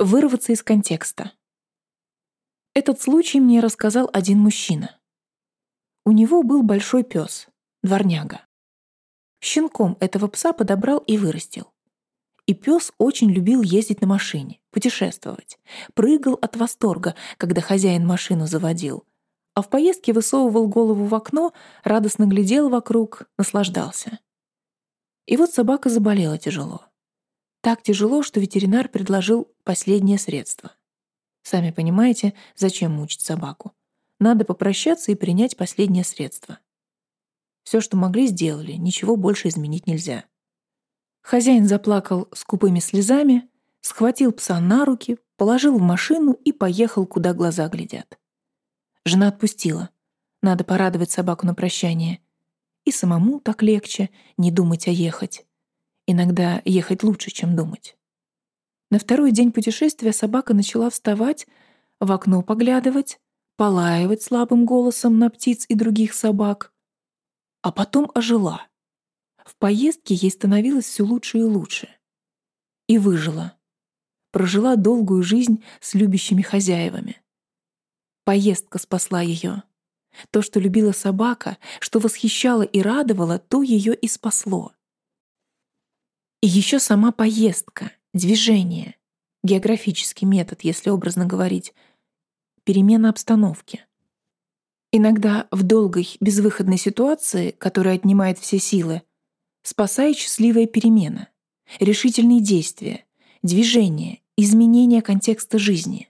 Вырваться из контекста. Этот случай мне рассказал один мужчина. У него был большой пес, дворняга. Щенком этого пса подобрал и вырастил. И пес очень любил ездить на машине, путешествовать. Прыгал от восторга, когда хозяин машину заводил. А в поездке высовывал голову в окно, радостно глядел вокруг, наслаждался. И вот собака заболела тяжело. Так тяжело, что ветеринар предложил последнее средство. Сами понимаете, зачем мучить собаку. Надо попрощаться и принять последнее средство. Все, что могли, сделали, ничего больше изменить нельзя. Хозяин заплакал скупыми слезами, схватил пса на руки, положил в машину и поехал, куда глаза глядят. Жена отпустила. Надо порадовать собаку на прощание. И самому так легче не думать, а ехать. Иногда ехать лучше, чем думать. На второй день путешествия собака начала вставать, в окно поглядывать, полаивать слабым голосом на птиц и других собак. А потом ожила. В поездке ей становилось все лучше и лучше. И выжила. Прожила долгую жизнь с любящими хозяевами. Поездка спасла ее. То, что любила собака, что восхищало и радовало, то ее и спасло. И еще сама поездка, движение, географический метод, если образно говорить, перемена обстановки. Иногда в долгой, безвыходной ситуации, которая отнимает все силы, спасает счастливая перемена, решительные действия, движение, изменение контекста жизни,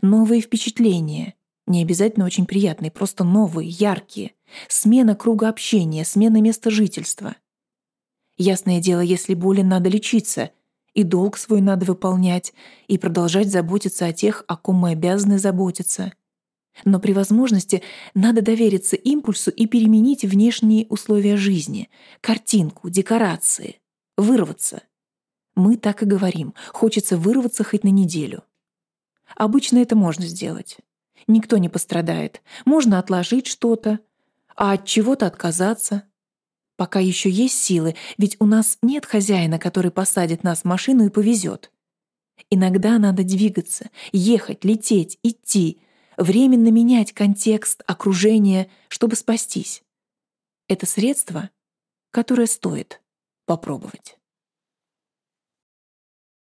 новые впечатления, не обязательно очень приятные, просто новые, яркие, смена круга общения, смена места жительства — Ясное дело, если болен, надо лечиться, и долг свой надо выполнять, и продолжать заботиться о тех, о ком мы обязаны заботиться. Но при возможности надо довериться импульсу и переменить внешние условия жизни, картинку, декорации, вырваться. Мы так и говорим, хочется вырваться хоть на неделю. Обычно это можно сделать. Никто не пострадает. Можно отложить что-то, а от чего-то отказаться, Пока еще есть силы, ведь у нас нет хозяина, который посадит нас в машину и повезет. Иногда надо двигаться, ехать, лететь, идти, временно менять контекст, окружение, чтобы спастись. Это средство, которое стоит попробовать.